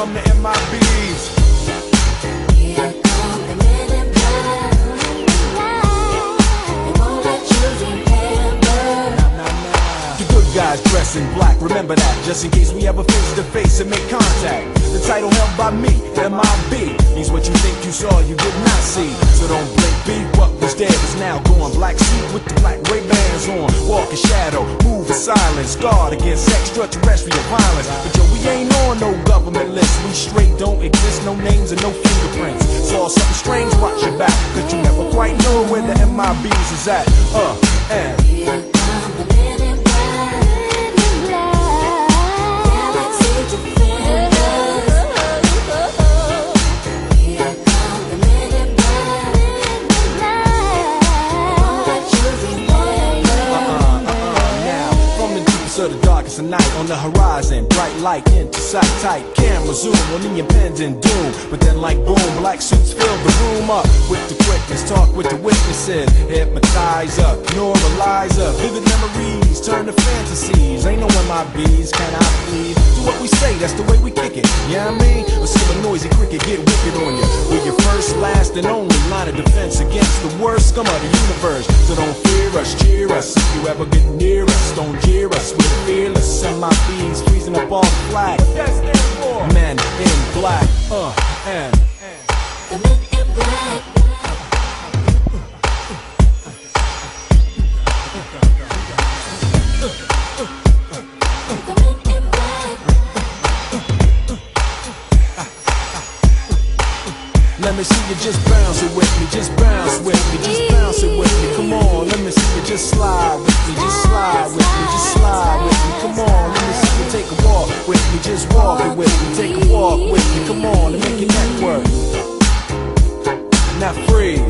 come the MIBs. guys dressed in black. Remember that, just in case we ever face to face and make contact. The title held by me, MIB, means what you think you saw, you did not see. So don't blink, be what was dead is now gone. Black suit with the black Ray-Bans on. Walk in shadow, move in silence, guard against extraterrestrial violence. But yo, we ain't on no list. We straight don't exist, no names and no fingerprints. Saw something strange, watch your back, cause you never quite know where the MIBs is at. Uh, and. Of night On the horizon, bright light into sight. Tight Camera zoom on the impending doom. But then like boom, black suits fill the room up With the quickness, talk with the witnesses. Hypnotizer, neuralizer Vivid memories turn to fantasies. Ain't no MIBs, can I please. Do what we say, that's the way we kick it. Yeah, I mean, or see a noisy cricket get wicked on you We're your first, last, and only line of defense Against the worst scum of the universe. So don't fear us, cheer us If you ever get near us, don't jeer us We're fearless, MIBs freezing up all flag Men in black, uh, and men in black. The men in black. Let me see you just bounce it with me, just bounce with me, just bounce it with me. Just slide with me, just slide with me, just slide with me. Come on, let me see you take a walk with me, just walk it with me, take a walk with me. Come on, and make your neck work. Now freeze.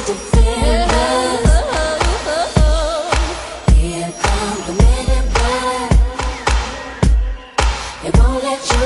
It won't let you